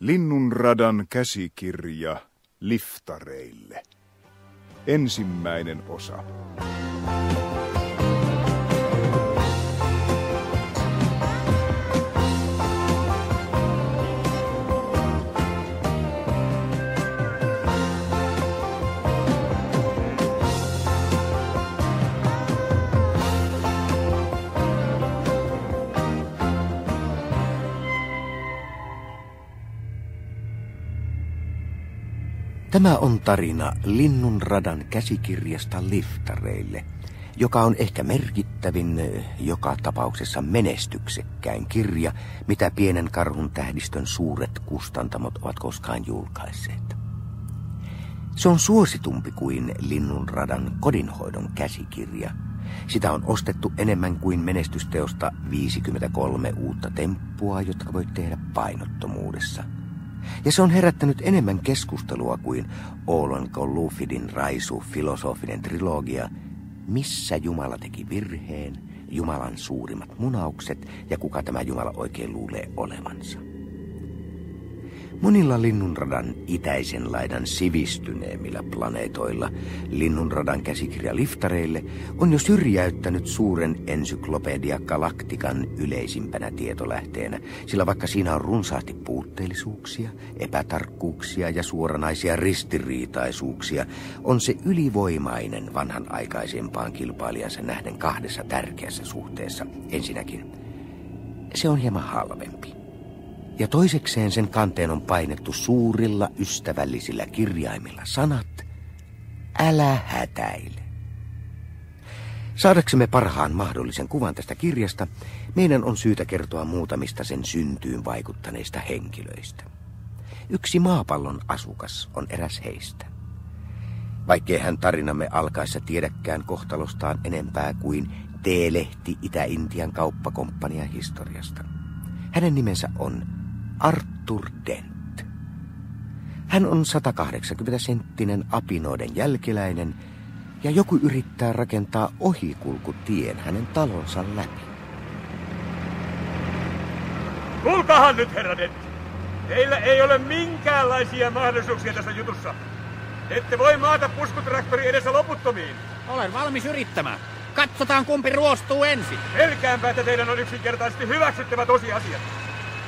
Linnunradan käsikirja liftareille. Ensimmäinen osa. Tämä on tarina Linnunradan käsikirjasta liftareille, joka on ehkä merkittävin, joka tapauksessa menestyksekkäin kirja, mitä pienen karhun tähdistön suuret kustantamot ovat koskaan julkaisseet. Se on suositumpi kuin Linnunradan kodinhoidon käsikirja. Sitä on ostettu enemmän kuin menestysteosta 53 uutta temppua, jotka voit tehdä painottomuudessa – ja se on herättänyt enemmän keskustelua kuin Oolon Lufidin raisu filosofinen trilogia, missä Jumala teki virheen, Jumalan suurimmat munaukset ja kuka tämä Jumala oikein luulee olevansa. Monilla linnunradan itäisen laidan sivistyneemmillä planeetoilla linnunradan käsikirja liftareille on jo syrjäyttänyt suuren ensyklopedia galaktikan yleisimpänä tietolähteenä, sillä vaikka siinä on runsaasti puutteellisuuksia, epätarkkuuksia ja suoranaisia ristiriitaisuuksia, on se ylivoimainen vanhan aikaisempaan kilpailijansa nähden kahdessa tärkeässä suhteessa. Ensinnäkin, se on hieman halvempi. Ja toisekseen sen kanteen on painettu suurilla ystävällisillä kirjaimilla sanat, älä hätäile. Saadaksemme parhaan mahdollisen kuvan tästä kirjasta, meidän on syytä kertoa muutamista sen syntyyn vaikuttaneista henkilöistä. Yksi maapallon asukas on eräs heistä. Vaikkei hän tarinamme alkaessa tiedäkään kohtalostaan enempää kuin T-lehti Itä-Intian kauppakomppania historiasta. Hänen nimensä on Arthur Dent. Hän on 180-senttinen apinoiden jälkeläinen ja joku yrittää rakentaa ohikulkutien hänen talonsa läpi. Kuulkahan nyt, herra Dent. Teillä ei ole minkäänlaisia mahdollisuuksia tässä jutussa. Ette voi maata puskutraktori edessä loputtomiin. Olen valmis yrittämään. Katsotaan kumpi ruostuu ensin. Pelkäänpä, että teidän on yksinkertaisesti hyväksyttävä tosiasiat.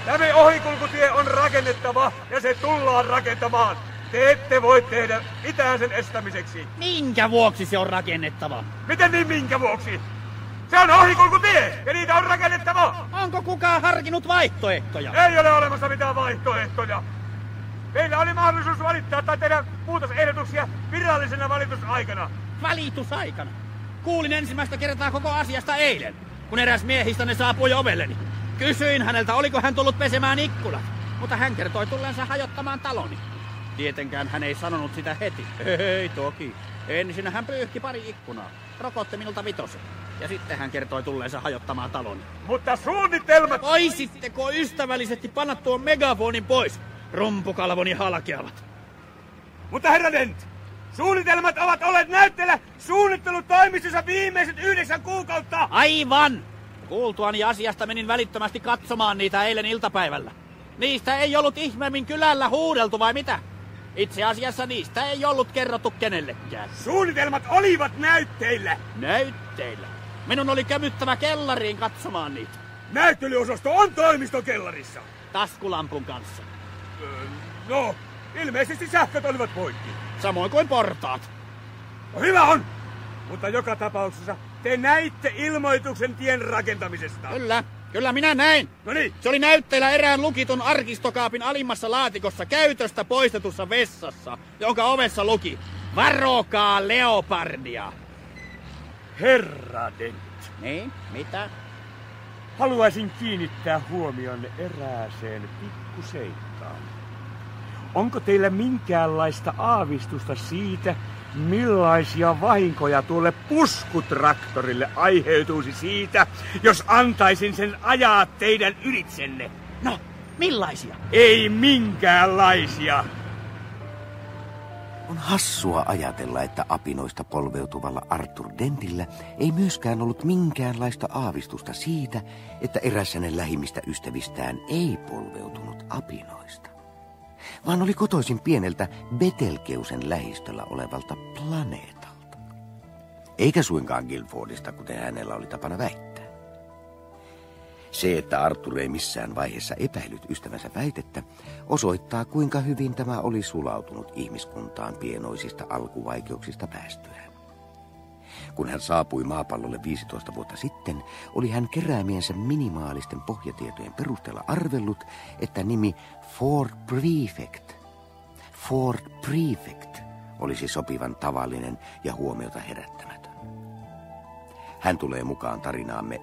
Tämä ohikulkutie on rakennettava ja se tullaan rakentamaan. Te ette voi tehdä mitään sen estämiseksi. Minkä vuoksi se on rakennettava? Miten niin minkä vuoksi? Se on ohikulkutie ja niitä on rakennettava. Onko kukaan harkinnut vaihtoehtoja? Ei ole olemassa mitään vaihtoehtoja. Meillä oli mahdollisuus valittaa tai tehdä muutosehdotuksia virallisena valitusaikana. Valitusaikana? Kuulin ensimmäistä kertaa koko asiasta eilen, kun eräs miehistä ne saapui ovelleni. Kysyin häneltä, oliko hän tullut pesemään ikkunat, mutta hän kertoi tulleensa hajottamaan taloni. Tietenkään hän ei sanonut sitä heti. Ei toki. Ensin hän pyyhki pari ikkunaa, rokotti minulta vitosen. Ja sitten hän kertoi tulleensa hajottamaan taloni. Mutta suunnitelmat... Voisitteko ystävällisesti panna tuon megafonin pois? Rumpukalvoni halkeavat. Mutta herra Dent, suunnitelmat ovat olleet näytteellä suunnittelutoimistossa viimeiset yhdeksän kuukautta! Aivan! Kuultuani asiasta menin välittömästi katsomaan niitä eilen iltapäivällä. Niistä ei ollut ihmeemmin kylällä huudeltu vai mitä? Itse asiassa niistä ei ollut kerrottu kenellekään. Suunnitelmat olivat näytteillä. Näytteillä? Minun oli kämyttävä kellariin katsomaan niitä. Näyttelyosasto on toimistokellarissa. Taskulampun kanssa. Öö, no, ilmeisesti sähköt olivat poikki. Samoin kuin portaat. No hyvä on, mutta joka tapauksessa te näitte ilmoituksen tien rakentamisesta. Kyllä, kyllä minä näin. No niin. Se oli näytteillä erään lukitun arkistokaapin alimmassa laatikossa käytöstä poistetussa vessassa, jonka ovessa luki Varokaa leopardia. Herra Dent. Niin, mitä? Haluaisin kiinnittää huomion erääseen pikkuseikkaan. Onko teillä minkäänlaista aavistusta siitä, millaisia vahinkoja tuolle puskutraktorille aiheutuisi siitä, jos antaisin sen ajaa teidän ylitsenne? No, millaisia? Ei minkäänlaisia. On hassua ajatella, että apinoista polveutuvalla Arthur Dentillä ei myöskään ollut minkäänlaista aavistusta siitä, että eräs hänen lähimmistä ystävistään ei polveutunut apinoista. Vaan oli kotoisin pieneltä Betelkeusen lähistöllä olevalta planeetalta. Eikä suinkaan Guildfordista, kuten hänellä oli tapana väittää. Se, että Arthur ei missään vaiheessa epäillyt ystävänsä väitettä, osoittaa kuinka hyvin tämä oli sulautunut ihmiskuntaan pienoisista alkuvaikeuksista päästyään. Kun hän saapui maapallolle 15 vuotta sitten, oli hän keräämiensä minimaalisten pohjatietojen perusteella arvellut, että nimi Ford Prefect, Ford Prefect, olisi sopivan tavallinen ja huomiota herättämätön. Hän tulee mukaan tarinaamme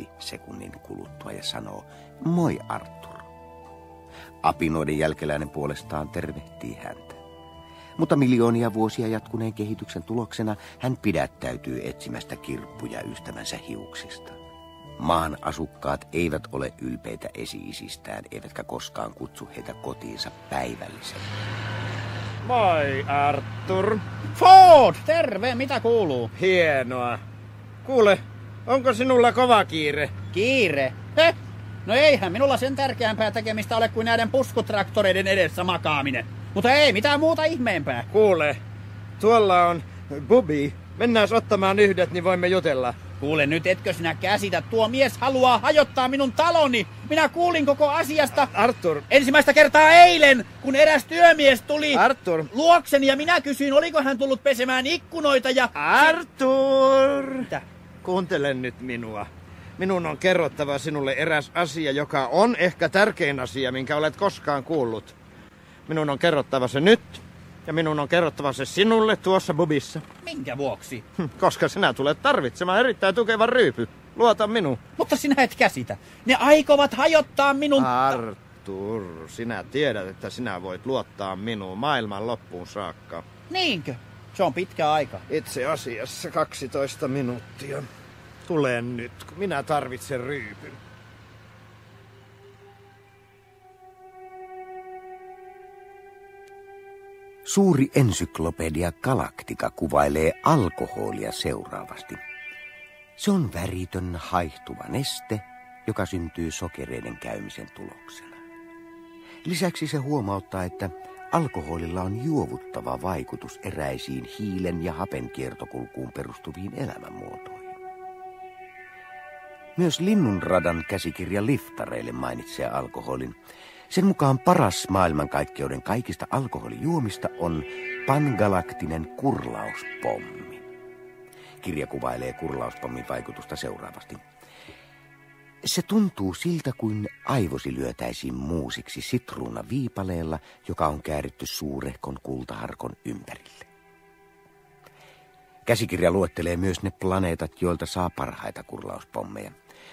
17,2 sekunnin kuluttua ja sanoo, moi Arthur. Apinoiden jälkeläinen puolestaan tervehtii häntä. Mutta miljoonia vuosia jatkuneen kehityksen tuloksena hän pidättäytyy etsimästä kirppuja ystävänsä hiuksista. Maan asukkaat eivät ole ylpeitä esi-isistään, eivätkä koskaan kutsu heitä kotiinsa päivällisen. Moi Arthur. Ford, terve, mitä kuuluu? Hienoa. Kuule, onko sinulla kova kiire? Kiire? Heh? No eihän minulla sen tärkeämpää tekemistä ole kuin näiden puskutraktoreiden edessä makaaminen. Mutta ei mitään muuta ihmeempää. Kuule, tuolla on Bubi. Mennään ottamaan yhdet, niin voimme jutella. Kuule nyt, etkö sinä käsitä? Tuo mies haluaa hajottaa minun taloni. Minä kuulin koko asiasta Arthur, ensimmäistä kertaa eilen, kun eräs työmies tuli Arthur, luokseni ja minä kysyin, oliko hän tullut pesemään ikkunoita ja... Arthur! Mitä? Kuuntele nyt minua. Minun on kerrottava sinulle eräs asia, joka on ehkä tärkein asia, minkä olet koskaan kuullut. Minun on kerrottava se nyt, ja minun on kerrottava se sinulle tuossa bubissa. Minkä vuoksi? Hm, Koska sinä tulet tarvitsemaan erittäin tukevan ryypy. Luota minuun. Mutta sinä et käsitä. Ne aikovat hajottaa minun... Arthur, sinä tiedät, että sinä voit luottaa minuun maailman loppuun saakka. Niinkö? Se on pitkä aika. Itse asiassa 12 minuuttia. Tule nyt, kun minä tarvitsen ryypyn. Suuri ensyklopedia Galaktika kuvailee alkoholia seuraavasti. Se on väritön haihtuva neste, joka syntyy sokereiden käymisen tuloksena. Lisäksi se huomauttaa, että alkoholilla on juovuttava vaikutus eräisiin hiilen ja hapen kiertokulkuun perustuviin elämänmuotoihin. Myös Linnunradan käsikirja Liftareille mainitsee alkoholin. Sen mukaan paras maailmankaikkeuden kaikista alkoholijuomista on pangalaktinen kurlauspommi. Kirja kuvailee kurlauspommin vaikutusta seuraavasti. Se tuntuu siltä, kuin aivosi lyötäisiin muusiksi sitruuna viipaleella, joka on kääritty suurehkon kultaharkon ympärille. Käsikirja luettelee myös ne planeetat, joilta saa parhaita kurlauspommeja.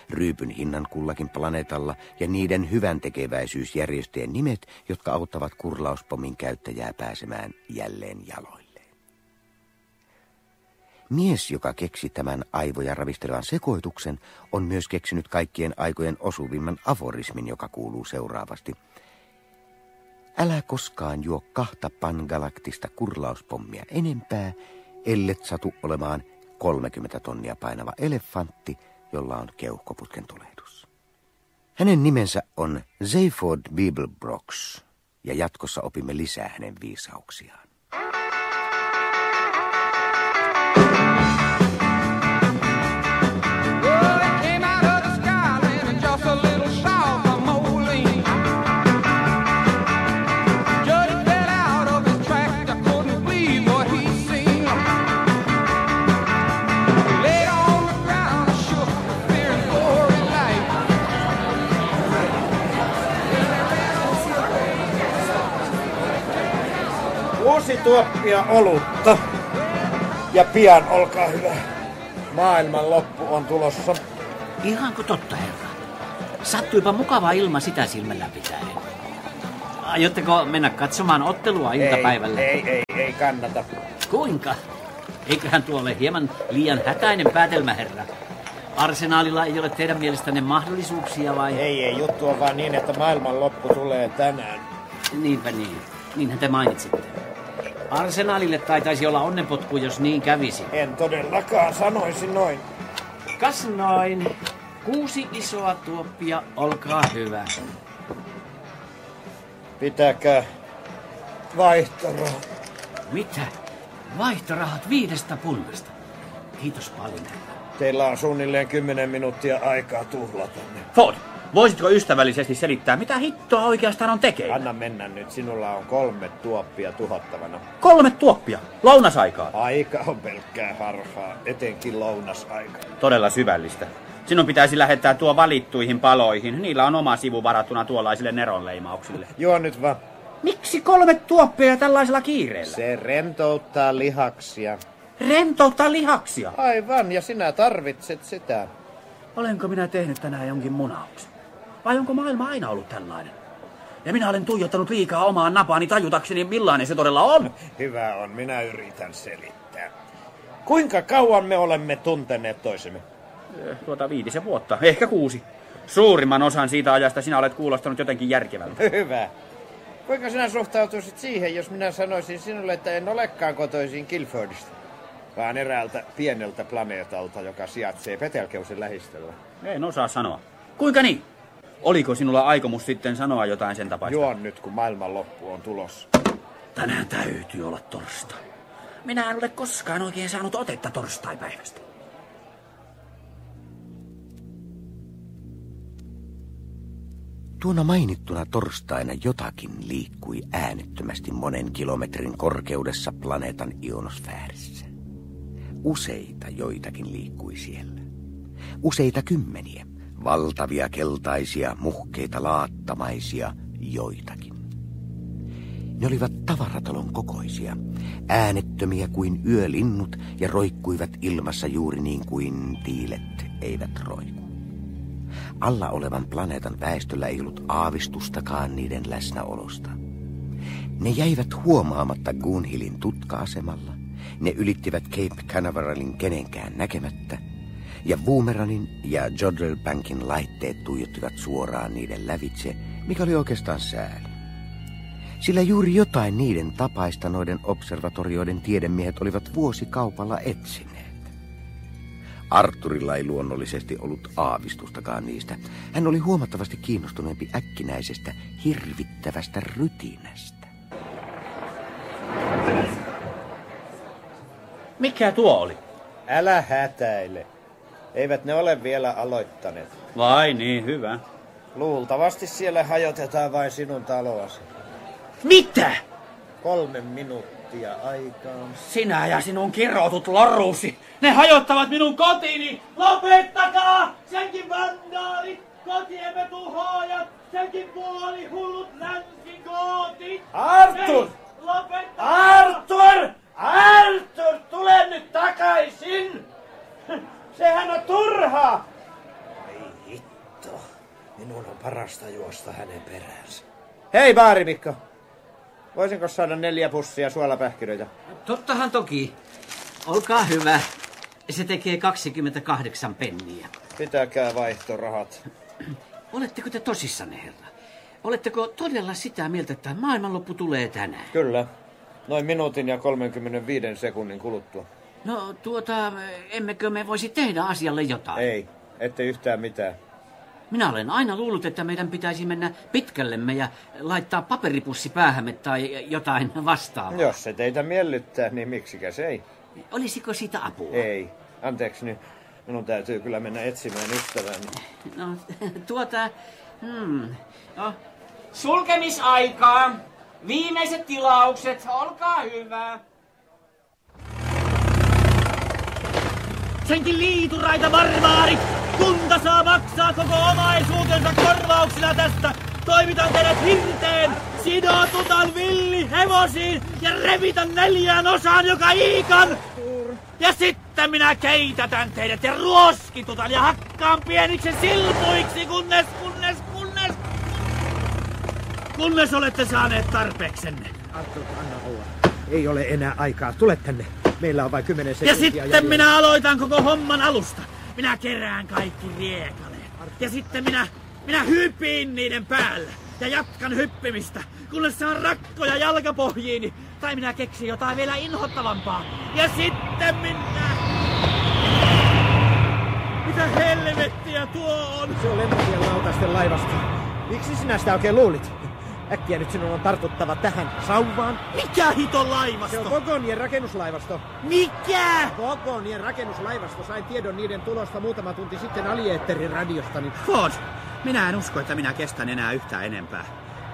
Ryypyn hinnan kullakin planeetalla ja niiden hyvän tekeväisyysjärjestöjen nimet, jotka auttavat kurlauspommin käyttäjää pääsemään jälleen jaloilleen. Mies, joka keksi tämän aivoja ravistelevan sekoituksen, on myös keksinyt kaikkien aikojen osuvimman aforismin, joka kuuluu seuraavasti. Älä koskaan juo kahta pangalaktista kurlauspommia enempää, ellet satu olemaan 30 tonnia painava elefantti, jolla on keuhkoputken tulehdus. Hänen nimensä on Zayford Bibelbrox, ja jatkossa opimme lisää hänen viisauksiaan. Tuoppia olutta. Ja pian, olkaa hyvä. Maailman loppu on tulossa. Ihanko totta, herra? Sattuipa mukava ilma sitä silmällä pitäen. Aiotteko mennä katsomaan ottelua iltapäivällä? Ei, ei, ei, ei kannata. Kuinka? Eiköhän tuo ole hieman liian hätäinen päätelmä, herra. Arsenaalilla ei ole teidän mielestänne mahdollisuuksia vai? Ei, ei, juttu on vaan niin, että maailman loppu tulee tänään. Niinpä niin. Niinhän te mainitsitte. Arsenaalille taitaisi olla onnenpotku, jos niin kävisi. En todellakaan sanoisi noin. Kas noin. Kuusi isoa tuoppia, olkaa hyvä. Pitäkää vaihtoro. Mitä? Vaihtorahat viidestä punnasta. Kiitos paljon. Teillä on suunnilleen 10 minuuttia aikaa tuhlata ne. Ford, voisitko ystävällisesti selittää, mitä hittoa oikeastaan on tekeillä? Anna mennä nyt, sinulla on kolme tuoppia tuhottavana. Kolme tuoppia, lounasaikaa. Aika on pelkkää harhaa, etenkin lounasaika. Todella syvällistä. Sinun pitäisi lähettää tuo valittuihin paloihin. Niillä on oma sivu varattuna tuollaisille neronleimauksille. Juo nyt vaan. Miksi kolme tuoppia tällaisella kiireellä? Se rentouttaa lihaksia. Rentouttaa lihaksia. Aivan, ja sinä tarvitset sitä. Olenko minä tehnyt tänään jonkin munauksen? Vai onko maailma aina ollut tällainen? Ja minä olen tuijottanut liikaa omaan napaani tajutakseni, millainen se todella on. Hyvä on, minä yritän selittää. Kuinka kauan me olemme tunteneet toisemme? Tuota viitisen vuotta, ehkä kuusi. Suurimman osan siitä ajasta sinä olet kuulostanut jotenkin järkevältä. Hyvä. Kuinka sinä suhtautuisit siihen, jos minä sanoisin sinulle, että en olekaan kotoisin Guilfordista, vaan eräältä pieneltä planeetalta, joka sijaitsee Petelkeusen lähistöllä? En osaa sanoa. Kuinka niin? Oliko sinulla aikomus sitten sanoa jotain sen tapaista? Juon nyt, kun maailman loppu on tulossa. Tänään täytyy olla torstai. Minä en ole koskaan oikein saanut otetta torstaipäivästä. Tuona mainittuna torstaina jotakin liikkui äänettömästi monen kilometrin korkeudessa planeetan ionosfäärissä. Useita joitakin liikkui siellä. Useita kymmeniä. Valtavia keltaisia, muhkeita laattamaisia joitakin. Ne olivat tavaratalon kokoisia, äänettömiä kuin yölinnut ja roikkuivat ilmassa juuri niin kuin tiilet eivät roiku. Alla olevan planeetan väestöllä ei ollut aavistustakaan niiden läsnäolosta. Ne jäivät huomaamatta Gunhillin tutka-asemalla, ne ylittivät Cape Canaveralin kenenkään näkemättä, ja Boomeranin ja Jodrell Bankin laitteet tuijottivat suoraan niiden lävitse, mikä oli oikeastaan sääli. Sillä juuri jotain niiden tapaista noiden observatorioiden tiedemiehet olivat vuosikaupalla etsineet. Arturilla ei luonnollisesti ollut aavistustakaan niistä. Hän oli huomattavasti kiinnostuneempi äkkinäisestä, hirvittävästä rytinästä. Mikä tuo oli? Älä hätäile. Eivät ne ole vielä aloittaneet. Vai niin, hyvä. Luultavasti siellä hajotetaan vain sinun taloasi. Mitä? Kolme minuuttia aikaa. Sinä ja sinun kirotut lorusi. Ne hajottavat minun kotini. Lopettakaa! Senkin vandaalit, kotiemme tuhoajat, senkin puoli hullut länsikootit. Artur! Hei, lopettakaa! Artur! Artur, tule nyt takaisin! Sehän on turhaa! Ei hitto. Minun on parasta juosta hänen peräänsä. Hei baarimikko! Voisinko saada neljä pussia suolapähkinöitä? Tottahan toki. Olkaa hyvä. Se tekee 28 penniä. Pitäkää vaihtorahat. Oletteko te tosissanne, herra? Oletteko todella sitä mieltä, että maailmanloppu tulee tänään? Kyllä. Noin minuutin ja 35 sekunnin kuluttua. No tuota, emmekö me voisi tehdä asialle jotain? Ei, ette yhtään mitään. Minä olen aina luullut, että meidän pitäisi mennä pitkällemme ja laittaa paperipussi päähämme tai jotain vastaavaa. Jos se teitä miellyttää, niin miksikäs ei? Olisiko siitä apua? Ei. Anteeksi nyt. Minun täytyy kyllä mennä etsimään ystäväni. No, tuota... Hmm. No, Sulkemisaikaa. Viimeiset tilaukset, olkaa hyvä. Senkin liituraita barbaarit! Kunta saa maksaa koko omaisuutensa korvauksina tästä! Toimitan teidät hirteen! Sidotutan villi hevosiin ja revitän neljään osaan joka iikan! Ja sitten minä keitätän teidät ja ruoskitutan ja hakkaan pieniksi silpuiksi, kunnes, kunnes, kunnes, kunnes olette saaneet tarpeeksenne. Anna olla. Ei ole enää aikaa. Tule tänne. Meillä on vain kymmenen Ja sekuntia. sitten jäljellä. minä aloitan koko homman alusta. Minä kerään kaikki riekaleet. Ja sitten minä, minä hypin niiden päällä. Ja jatkan hyppimistä, kunnes saan rakkoja jalkapohjiini. Tai minä keksin jotain vielä inhottavampaa. Ja sitten minä... Mitä helvettiä tuo on? Se on lentokien lautasten laivasta. Miksi sinä sitä oikein luulit? Äkkiä nyt sinun on tartuttava tähän sauvaan. Mikä hiton Se laivasto? on Vogonien rakennuslaivasto. Mikä? Vogonien rakennuslaivasto. Sain tiedon niiden tulosta muutama tunti sitten alieetterin radiosta. Niin Ford, minä en usko, että minä kestän enää yhtään enempää.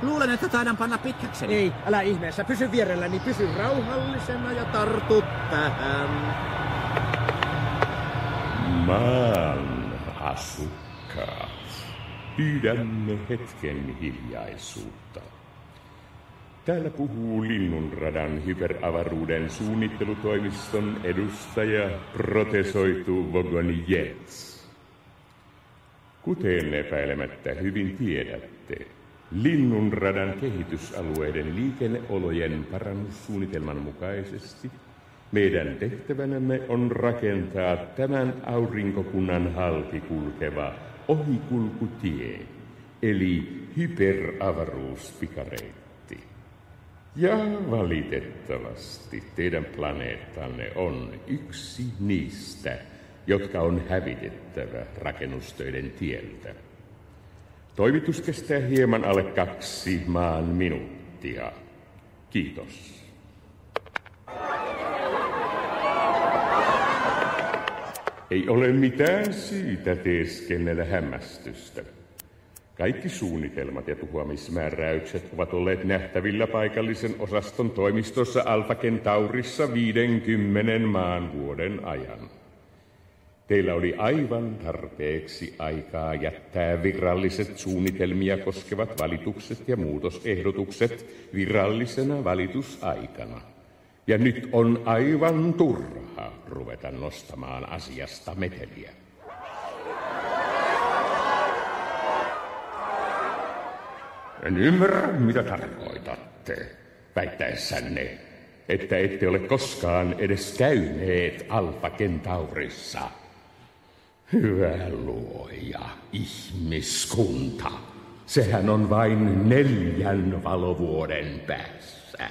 Luulen, että taidan panna pitkäkseni. ei, älä ihmeessä. Pysy vierelläni. Pysy rauhallisena ja tartu tähän. Maan asukkaat, pyydämme hetken hiljaisuutta. Täällä puhuu Linnunradan hyperavaruuden suunnittelutoimiston edustaja protesoitu Vogoni Jets. Kuten epäilemättä hyvin tiedätte, Linnunradan kehitysalueiden liikenneolojen parannussuunnitelman mukaisesti meidän tehtävänämme on rakentaa tämän aurinkokunnan halki kulkeva ohikulkutie, eli hyperavaruuspikareitti. Ja valitettavasti teidän planeettanne on yksi niistä, jotka on hävitettävä rakennustöiden tieltä. Toimitus kestää hieman alle kaksi maan minuuttia. Kiitos. Ei ole mitään syytä teeskennellä hämmästystä. Kaikki suunnitelmat ja tuhoamismääräykset ovat olleet nähtävillä paikallisen osaston toimistossa Alfa Kentaurissa 50 maan vuoden ajan. Teillä oli aivan tarpeeksi aikaa jättää viralliset suunnitelmia koskevat valitukset ja muutosehdotukset virallisena valitusaikana. Ja nyt on aivan turha ruveta nostamaan asiasta meteliä. En ymmärrä, mitä tarkoitatte, väittäessänne, että ette ole koskaan edes käyneet Alfa Kentaurissa. Hyvä luoja, ihmiskunta. Sehän on vain neljän valovuoden päässä.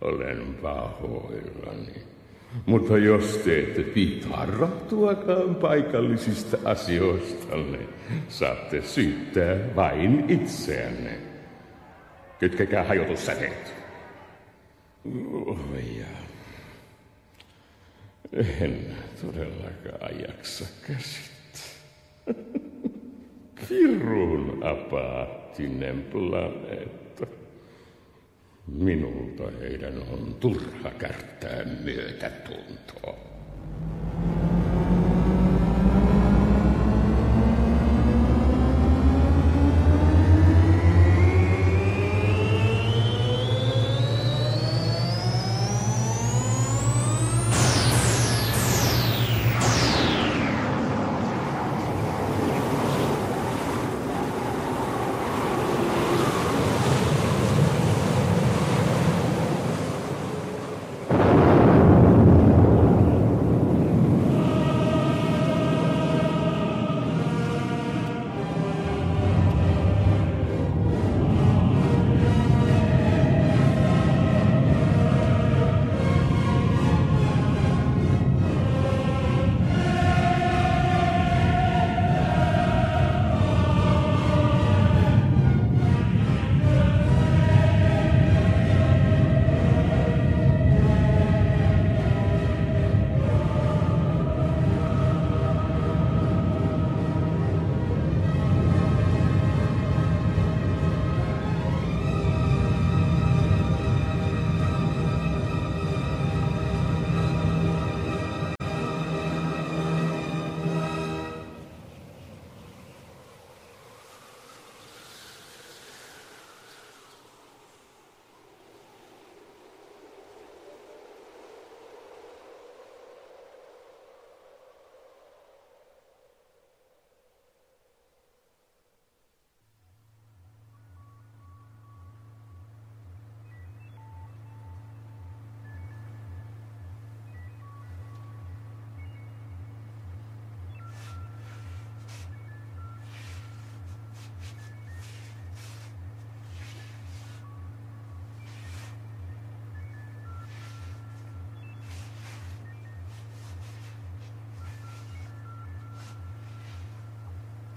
Olen pahoillani. Mutta jos te ette pitarrahtuakaan paikallisista asioistanne, saatte syyttää vain itseänne. Kytkekää hajotussäteet. Oh, ja. En todellakaan jaksa käsittää. Pirun apaattinen planeetta. Minulta heidän on turha kärttää myötätuntoa.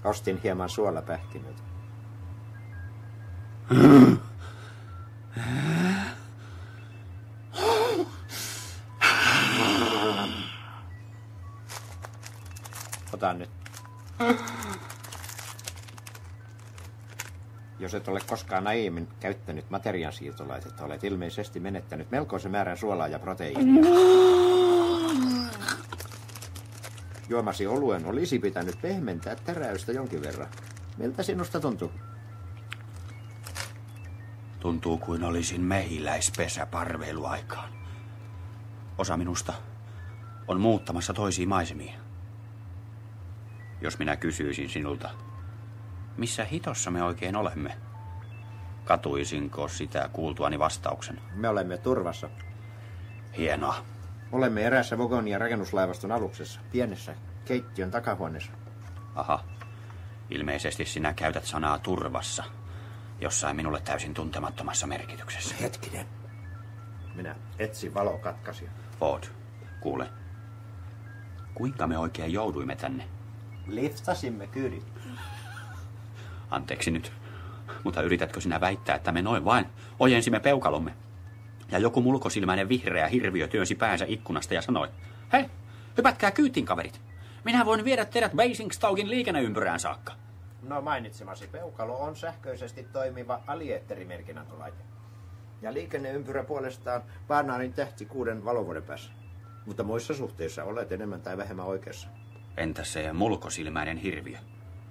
Ostin hieman suolapähkinöitä. Ota nyt. Jos et ole koskaan aiemmin käyttänyt materiaansiirtolaitetta, olet ilmeisesti menettänyt melkoisen määrän suolaa ja proteiinia. Juomasi oluen olisi pitänyt pehmentää täräystä jonkin verran. Miltä sinusta tuntuu? Tuntuu kuin olisin mehiläispesä parveiluaikaan. Osa minusta on muuttamassa toisiin maisemiin. Jos minä kysyisin sinulta, missä hitossa me oikein olemme? Katuisinko sitä kuultuani vastauksen? Me olemme turvassa. Hienoa. Olemme eräässä Vogonia rakennuslaivaston aluksessa, pienessä keittiön takahuoneessa. Aha. Ilmeisesti sinä käytät sanaa turvassa. Jossain minulle täysin tuntemattomassa merkityksessä. Hetkinen. Minä etsin valokatkaisia. Ford, kuule. Kuinka me oikein jouduimme tänne? Liftasimme kyydin. Anteeksi nyt. Mutta yritätkö sinä väittää, että me noin vain ojensimme peukalomme? Ja joku mulkosilmäinen vihreä hirviö työnsi päänsä ikkunasta ja sanoi, hei, hypätkää kyytiin kaverit. Minä voin viedä teidät Basingstokin liikenneympyrään saakka. No mainitsemasi peukalo on sähköisesti toimiva alietterimerkinantolaite. Ja liikenneympyrä puolestaan Barnardin tähti kuuden valovuoden päässä. Mutta muissa suhteissa olet enemmän tai vähemmän oikeassa. Entä se mulkosilmäinen hirviö?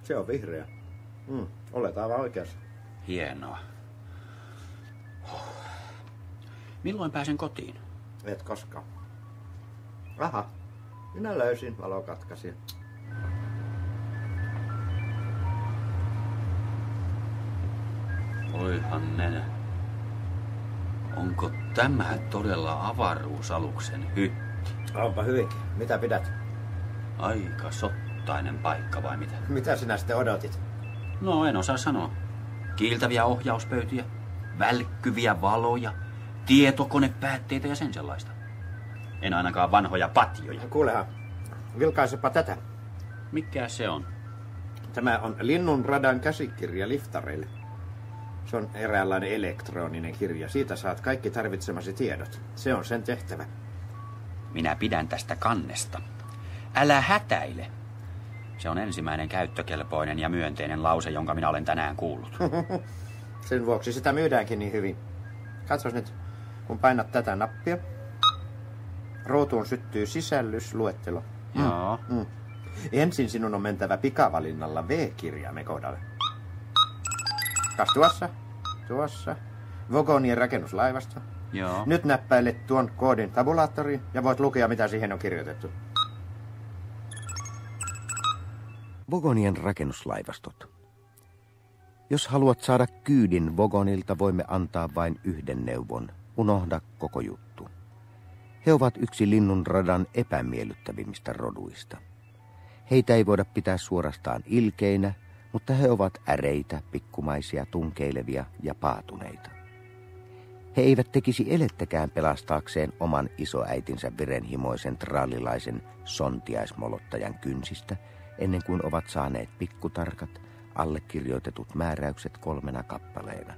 Se on vihreä. Mm, olet aivan oikeassa. Hienoa. Milloin pääsen kotiin? Et koskaan. Aha, minä löysin valokatkaisijan. Oihan nenä. Onko tämä todella avaruusaluksen hytti? Onpa hyvinkin. Mitä pidät? Aika sottainen paikka vai mitä? Mitä sinä sitten odotit? No en osaa sanoa. Kiiltäviä ohjauspöytiä, välkkyviä valoja, tietokonepäätteitä ja sen sellaista. En ainakaan vanhoja patjoja. Kuulehan, vilkaisepa tätä. Mikä se on? Tämä on Linnun radan käsikirja liftareille. Se on eräänlainen elektroninen kirja. Siitä saat kaikki tarvitsemasi tiedot. Se on sen tehtävä. Minä pidän tästä kannesta. Älä hätäile. Se on ensimmäinen käyttökelpoinen ja myönteinen lause, jonka minä olen tänään kuullut. Sen vuoksi sitä myydäänkin niin hyvin. Katsos nyt, kun painat tätä nappia. Ruutuun syttyy sisällysluettelo. Joo. Mm. Ensin sinun on mentävä pikavalinnalla V-kirjaimen kohdalle. Kas tuossa, tuossa. Vogonien rakennuslaivasta. Joo. Nyt näppäilet tuon koodin tabulaattoriin ja voit lukea, mitä siihen on kirjoitettu. Vogonien rakennuslaivastot. Jos haluat saada kyydin Vogonilta, voimme antaa vain yhden neuvon. Unohda koko juttu. He ovat yksi linnunradan epämiellyttävimmistä roduista. Heitä ei voida pitää suorastaan ilkeinä, mutta he ovat äreitä, pikkumaisia, tunkeilevia ja paatuneita. He eivät tekisi elettäkään pelastaakseen oman isoäitinsä verenhimoisen trallilaisen sontiaismolottajan kynsistä, ennen kuin ovat saaneet pikkutarkat, allekirjoitetut määräykset kolmena kappaleena,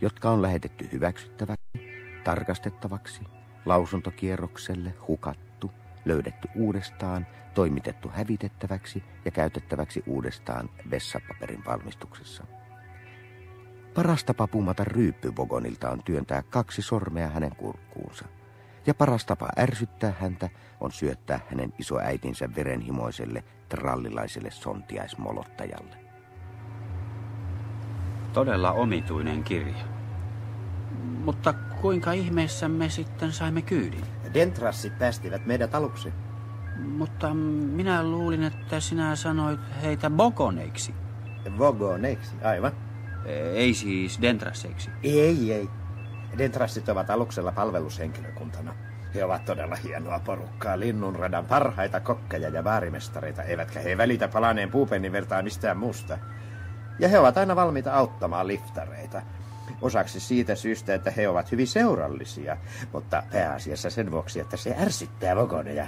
jotka on lähetetty hyväksyttäväksi, tarkastettavaksi, lausuntokierrokselle, hukattu, löydetty uudestaan, toimitettu hävitettäväksi ja käytettäväksi uudestaan vessapaperin valmistuksessa. Paras tapa puumata ryyppyvogonilta on työntää kaksi sormea hänen kurkkuunsa. Ja paras tapa ärsyttää häntä on syöttää hänen isoäitinsä verenhimoiselle trallilaiselle sontiaismolottajalle. Todella omituinen kirja. Mutta kuinka ihmeessä me sitten saimme kyydin? Dentrassit päästivät meidät aluksi. Mutta minä luulin, että sinä sanoit heitä bogoneiksi. Vogoneiksi, aivan. Ei siis dentrasseiksi. Ei, ei. Dentrassit ovat aluksella palvelushenkilökuntana. He ovat todella hienoa porukkaa, linnunradan parhaita kokkeja ja baarimestareita, eivätkä he välitä palaneen puupennin vertaa mistään muusta. Ja he ovat aina valmiita auttamaan liftareita. Osaksi siitä syystä, että he ovat hyvin seurallisia, mutta pääasiassa sen vuoksi, että se ärsyttää vogoneja.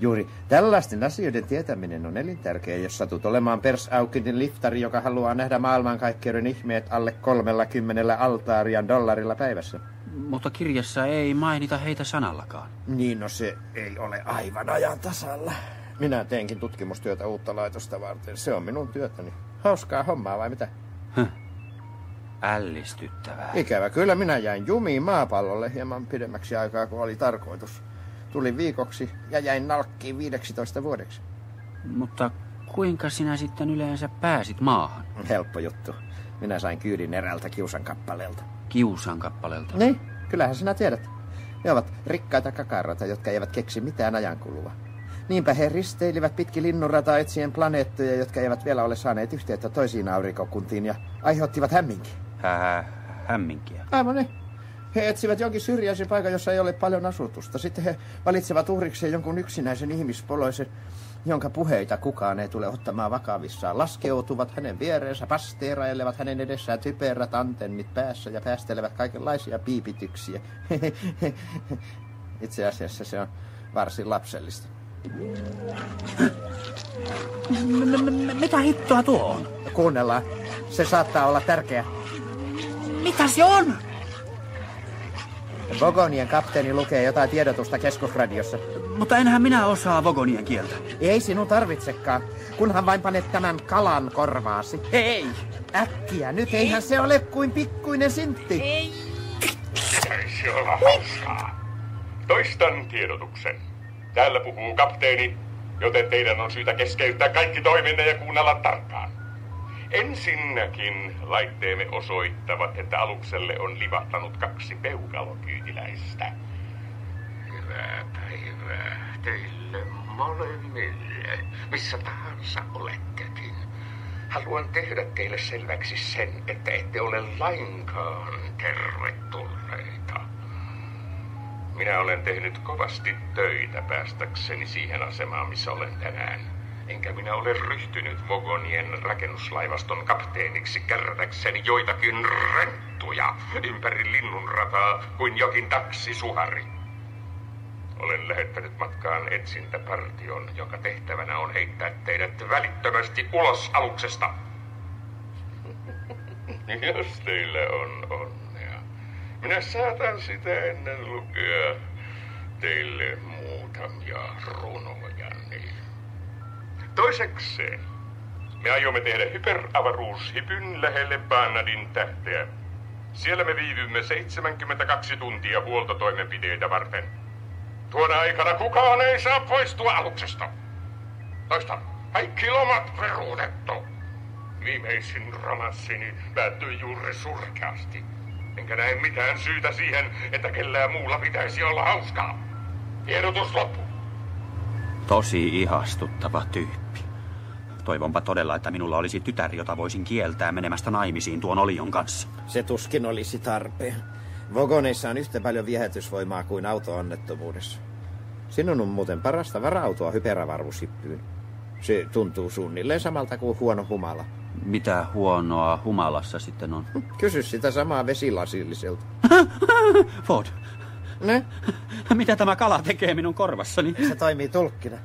Juuri tällaisten asioiden tietäminen on elintärkeä, jos satut olemaan Persaukinin liftari, joka haluaa nähdä maailmankaikkeuden ihmeet alle kolmella kymmenellä altaarian dollarilla päivässä. Mutta kirjassa ei mainita heitä sanallakaan. Niin, no se ei ole aivan ajan tasalla. Minä teenkin tutkimustyötä uutta laitosta varten. Se on minun työtäni. Hauskaa hommaa vai mitä? Ällistyttävää. Ikävä kyllä minä jäin jumiin maapallolle hieman pidemmäksi aikaa kuin oli tarkoitus. Tulin viikoksi ja jäin nalkkiin 15 vuodeksi. Mutta kuinka sinä sitten yleensä pääsit maahan? Helppo juttu. Minä sain kyydin eräältä kiusan kappaleelta. Kiusan kappaleelta? Niin, kyllähän sinä tiedät. Ne ovat rikkaita kakaroita, jotka eivät keksi mitään ajankulua. Niinpä he risteilivät pitkin linnunrataa etsien planeettoja, jotka eivät vielä ole saaneet yhteyttä toisiin aurinkokuntiin ja aiheuttivat hämminkin. Hämminkiä. Aivan niin. He etsivät jonkin syrjäisen paikan, jossa ei ole paljon asutusta. Sitten he valitsevat uhrikseen jonkun yksinäisen ihmispoloisen, jonka puheita kukaan ei tule ottamaan vakavissaan. Laskeutuvat hänen viereensä, pasteerailevat hänen edessään typerät antennit päässä ja päästelevät kaikenlaisia piipityksiä. Itse asiassa se on varsin lapsellista. Mitä hittoa tuo on? Kuunnellaan. Se saattaa olla tärkeä. Mitä se on? Vogonien kapteeni lukee jotain tiedotusta keskusradiossa. Mutta enhän minä osaa vogonien kieltä. Ei sinun tarvitsekaan, kunhan vain panet tämän kalan korvaasi. Ei! Äkkiä, nyt eihän se ole kuin pikkuinen sintti. Ei! Taisi olla hauskaa. Toistan tiedotuksen. Täällä puhuu kapteeni, joten teidän on syytä keskeyttää kaikki toiminne ja kuunnella tarkkaan. Ensinnäkin laitteemme osoittavat, että alukselle on livahtanut kaksi peukalokyytiläistä. Hyvää päivää teille molemmille, missä tahansa olettekin. Haluan tehdä teille selväksi sen, että ette ole lainkaan tervetulleita. Minä olen tehnyt kovasti töitä päästäkseni siihen asemaan, missä olen tänään. Enkä minä ole ryhtynyt Vogonien rakennuslaivaston kapteeniksi kerätäkseni joitakin renttuja ympäri linnunrataa kuin jokin taksisuhari. Olen lähettänyt matkaan etsintäpartion, jonka tehtävänä on heittää teidät välittömästi ulos aluksesta. Jos teillä on onnea, minä saatan sitä ennen lukea teille muutamia runoja. Toisekseen, me aiomme tehdä hyperavaruushypyn lähelle Barnardin tähteä. Siellä me viivymme 72 tuntia huoltotoimenpiteitä varten. Tuona aikana kukaan ei saa poistua aluksesta. Toista, kaikki lomat peruutettu. Viimeisin romanssini päättyi juuri surkeasti. Enkä näe mitään syytä siihen, että kellään muulla pitäisi olla hauskaa. Tiedotus loppu. Tosi ihastuttava tyyppi. Toivonpa todella, että minulla olisi tytär, jota voisin kieltää menemästä naimisiin tuon Olion kanssa. Se tuskin olisi tarpeen. Vogoneissa on yhtä paljon viehätysvoimaa kuin auto-onnettomuudessa. Sinun on muuten parasta varautua hyperavaruushyppyyn. Se tuntuu suunnilleen samalta kuin huono humala. Mitä huonoa humalassa sitten on? Kysy sitä samaa vesilasilliselta. Ford, Ne? mitä tämä kala tekee minun korvassani? Se toimii tulkkina.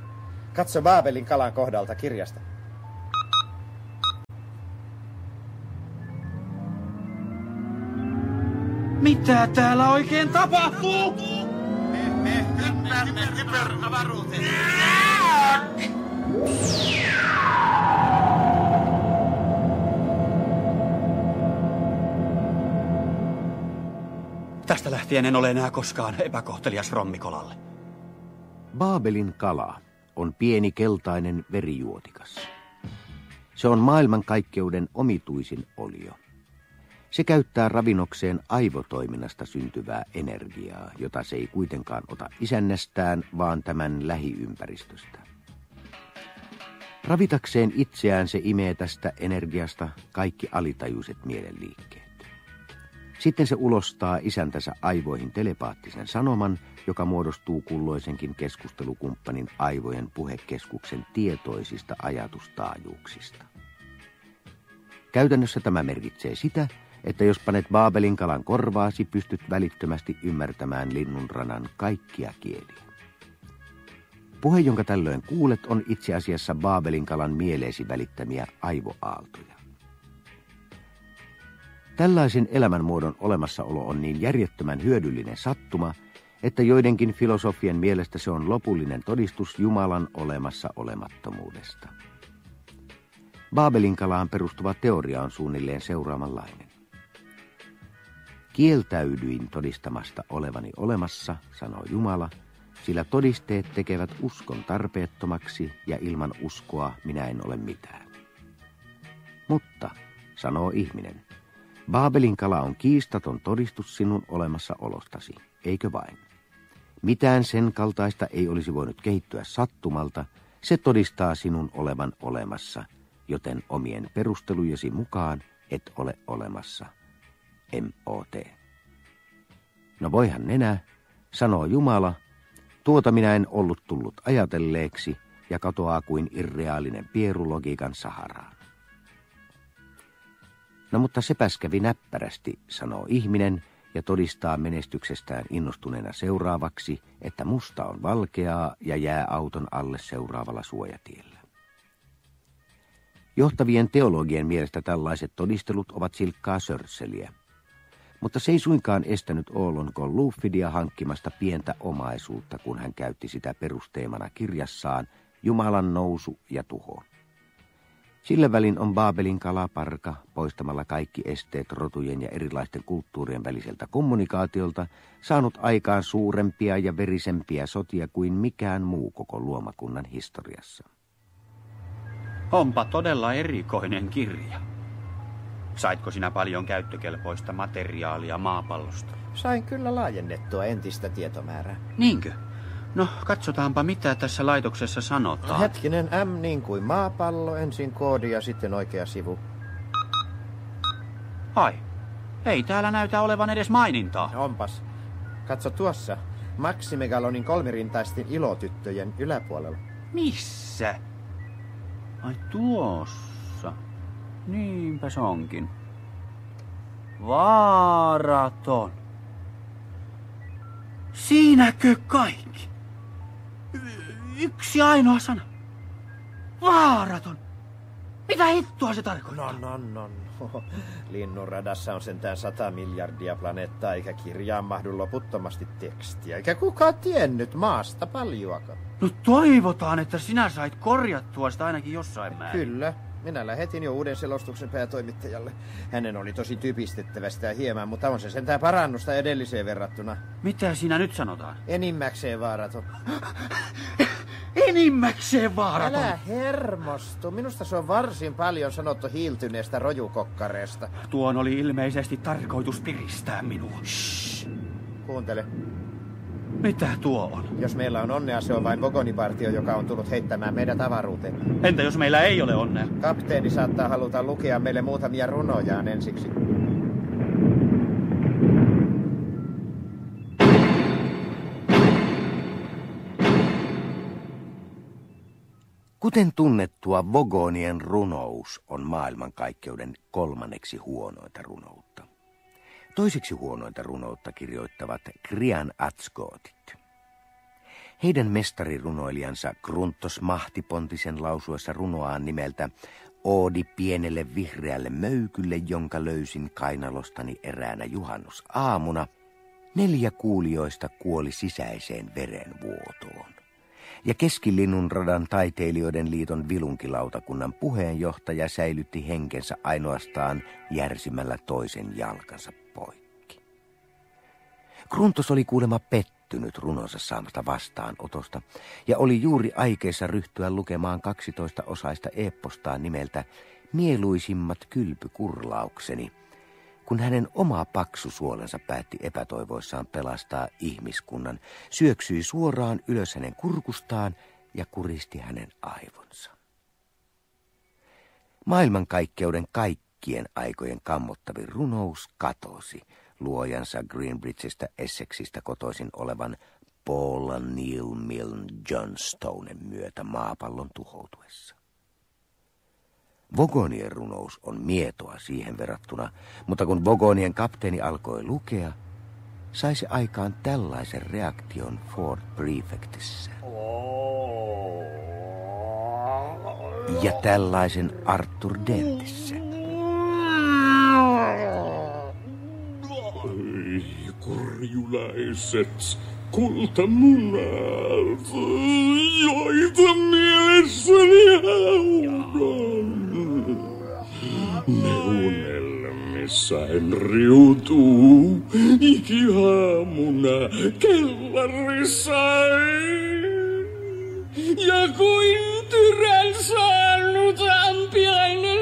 Katso Baabelin kalan kohdalta kirjasta. Mitä täällä oikein tapahtuu? Me hyppäämme hyperavaruuteen. Tästä lähtien en ole enää koskaan epäkohtelias rommikolalle. Baabelin kala on pieni keltainen verijuotikas. Se on maailmankaikkeuden omituisin olio. Se käyttää ravinnokseen aivotoiminnasta syntyvää energiaa, jota se ei kuitenkaan ota isännästään, vaan tämän lähiympäristöstä. Ravitakseen itseään se imee tästä energiasta kaikki alitajuiset mielenliikkeet. Sitten se ulostaa isäntänsä aivoihin telepaattisen sanoman, joka muodostuu kulloisenkin keskustelukumppanin aivojen puhekeskuksen tietoisista ajatustaajuuksista. Käytännössä tämä merkitsee sitä, että jos panet Baabelin kalan korvaasi, pystyt välittömästi ymmärtämään linnunranan kaikkia kieliä. Puhe, jonka tällöin kuulet, on itse asiassa Baabelin kalan mieleesi välittämiä aivoaaltoja. Tällaisen elämänmuodon olemassaolo on niin järjettömän hyödyllinen sattuma, että joidenkin filosofien mielestä se on lopullinen todistus Jumalan olemassa olemattomuudesta. Baabelin kalaan perustuva teoria on suunnilleen seuraavanlainen. Kieltäydyin todistamasta olevani olemassa, sanoo Jumala, sillä todisteet tekevät uskon tarpeettomaksi ja ilman uskoa minä en ole mitään. Mutta, sanoo ihminen, Baabelin kala on kiistaton todistus sinun olemassaolostasi, eikö vain? Mitään sen kaltaista ei olisi voinut kehittyä sattumalta, se todistaa sinun olevan olemassa, joten omien perustelujesi mukaan et ole olemassa. M.O.T. No voihan nenä, sanoo Jumala, tuota minä en ollut tullut ajatelleeksi ja katoaa kuin irreaalinen pierulogiikan saharaan. No mutta sepäs kävi näppärästi, sanoo ihminen ja todistaa menestyksestään innostuneena seuraavaksi, että musta on valkeaa ja jää auton alle seuraavalla suojatiellä. Johtavien teologien mielestä tällaiset todistelut ovat silkkaa sörsseliä. Mutta se ei suinkaan estänyt Oolon Gollufidia hankkimasta pientä omaisuutta, kun hän käytti sitä perusteemana kirjassaan Jumalan nousu ja tuho. Sillä välin on Baabelin kalaparka, poistamalla kaikki esteet rotujen ja erilaisten kulttuurien väliseltä kommunikaatiolta, saanut aikaan suurempia ja verisempiä sotia kuin mikään muu koko luomakunnan historiassa. Onpa todella erikoinen kirja. Saitko sinä paljon käyttökelpoista materiaalia maapallosta? Sain kyllä laajennettua entistä tietomäärää. Niinkö? No, katsotaanpa mitä tässä laitoksessa sanotaan. Hetkinen, M niin kuin maapallo, ensin koodi ja sitten oikea sivu. Ai, ei täällä näytä olevan edes mainintaa. Onpas. Katso tuossa. Maximegalonin kolmirintaisten ilotyttöjen yläpuolella. Missä? Ai tuossa. Niinpä se onkin. Vaaraton. Siinäkö kaikki? Yksi ainoa sana. Vaaraton. Mitä hittoa se tarkoittaa? No, no, no, no. Linnunradassa on sentään sata miljardia planeettaa, eikä kirjaan mahdu loputtomasti tekstiä. Eikä kukaan tiennyt maasta paljoakaan. No toivotaan, että sinä sait korjattua sitä ainakin jossain määrin. Kyllä. Minä lähetin jo uuden selostuksen päätoimittajalle. Hänen oli tosi typistettävästä ja hieman, mutta on se sentään parannusta edelliseen verrattuna. Mitä siinä nyt sanotaan? Enimmäkseen vaaraton. Enimmäkseen vaaraton. Älä hermostu. Minusta se on varsin paljon sanottu hiiltyneestä rojukokkareesta. Tuon oli ilmeisesti tarkoitus piristää minua. Shh. Kuuntele. Mitä tuo on? Jos meillä on onnea, se on vain Bogonipartio, joka on tullut heittämään meidät avaruuteen. Entä jos meillä ei ole onnea? Kapteeni saattaa haluta lukea meille muutamia runojaan ensiksi. Kuten tunnettua, Vogonien runous on maailmankaikkeuden kolmanneksi huonointa runoutta. Toiseksi huonointa runoutta kirjoittavat Krian Atskootit. Heidän mestarirunoilijansa Gruntos Mahtipontisen lausuessa runoaan nimeltä Oodi pienelle vihreälle möykylle, jonka löysin kainalostani eräänä juhannusaamuna, neljä kuulijoista kuoli sisäiseen verenvuotoon ja Keskilinnun radan taiteilijoiden liiton vilunkilautakunnan puheenjohtaja säilytti henkensä ainoastaan järsimällä toisen jalkansa poikki. Kruntos oli kuulemma pettynyt runonsa saamasta vastaanotosta ja oli juuri aikeissa ryhtyä lukemaan 12 osaista eppostaan nimeltä Mieluisimmat kylpykurlaukseni – kun hänen oma paksu suolensa päätti epätoivoissaan pelastaa ihmiskunnan, syöksyi suoraan ylös hänen kurkustaan ja kuristi hänen aivonsa. Maailmankaikkeuden kaikkien aikojen kammottavin runous katosi luojansa Greenbridgeistä Essexistä kotoisin olevan Paula Neil Milne Johnstonen myötä maapallon tuhoutuessa. Vogonien runous on mietoa siihen verrattuna, mutta kun Vogonien kapteeni alkoi lukea, sai se aikaan tällaisen reaktion Ford Prefectissä. Ja tällaisen Arthur Dentissä. Ai, kurjulaiset kultamunat, joita mielessäni haudan. Ne unelmissain riutuu ikihaamuna kellarissain. Ja kuin tyrän saanut ampiainen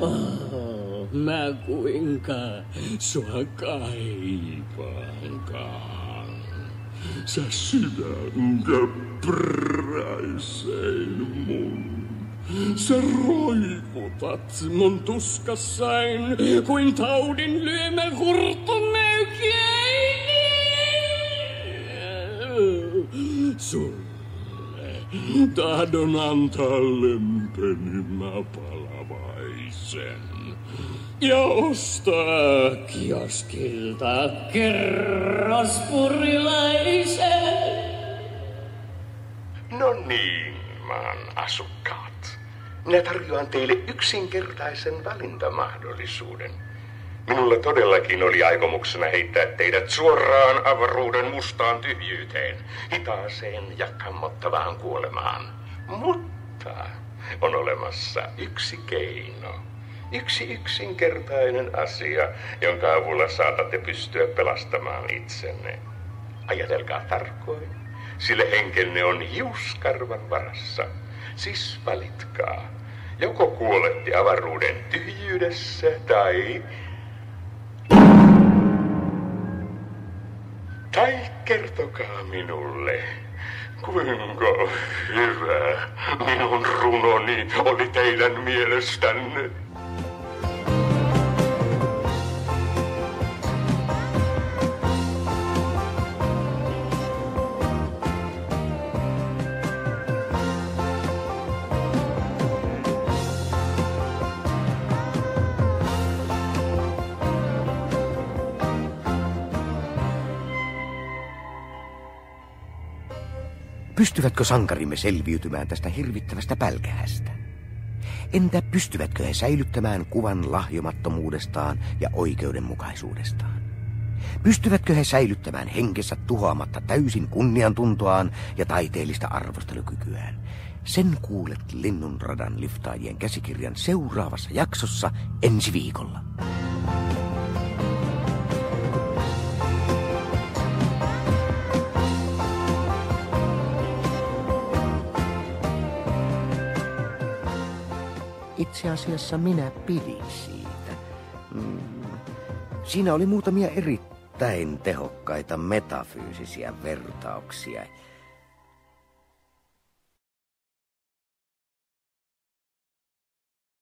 Oh, mä kuinka sua kaipaankaan. Sä sydäntä präisein mun. Sä roikutat mun tuskassain kuin taudin lyömä hurtomökeini. Sulle tahdon antaa lempeni palavaisen. Ja ostaa kioskilta kerrospurilaisen. No niin, maan asukkaat. Minä tarjoan teille yksinkertaisen valintamahdollisuuden. Minulla todellakin oli aikomuksena heittää teidät suoraan avaruuden mustaan tyhjyyteen, hitaaseen ja kammottavaan kuolemaan. Mutta on olemassa yksi keino. Yksi yksinkertainen asia, jonka avulla saatatte pystyä pelastamaan itsenne. Ajatelkaa tarkoin, sillä henkenne on hiuskarvan varassa. Siis valitkaa. Joko kuolette avaruuden tyhjyydessä tai... Tai kertokaa minulle, kuinka hyvä minun runoni oli teidän mielestänne. Pystyvätkö sankarimme selviytymään tästä hirvittävästä pälkähästä? Entä pystyvätkö he säilyttämään kuvan lahjomattomuudestaan ja oikeudenmukaisuudestaan? Pystyvätkö he säilyttämään henkensä tuhoamatta täysin kunniantuntoaan ja taiteellista arvostelukykyään? Sen kuulet Linnunradan liftaajien käsikirjan seuraavassa jaksossa ensi viikolla. Itse asiassa minä pidin siitä. Mm. Siinä oli muutamia erittäin tehokkaita metafyysisiä vertauksia.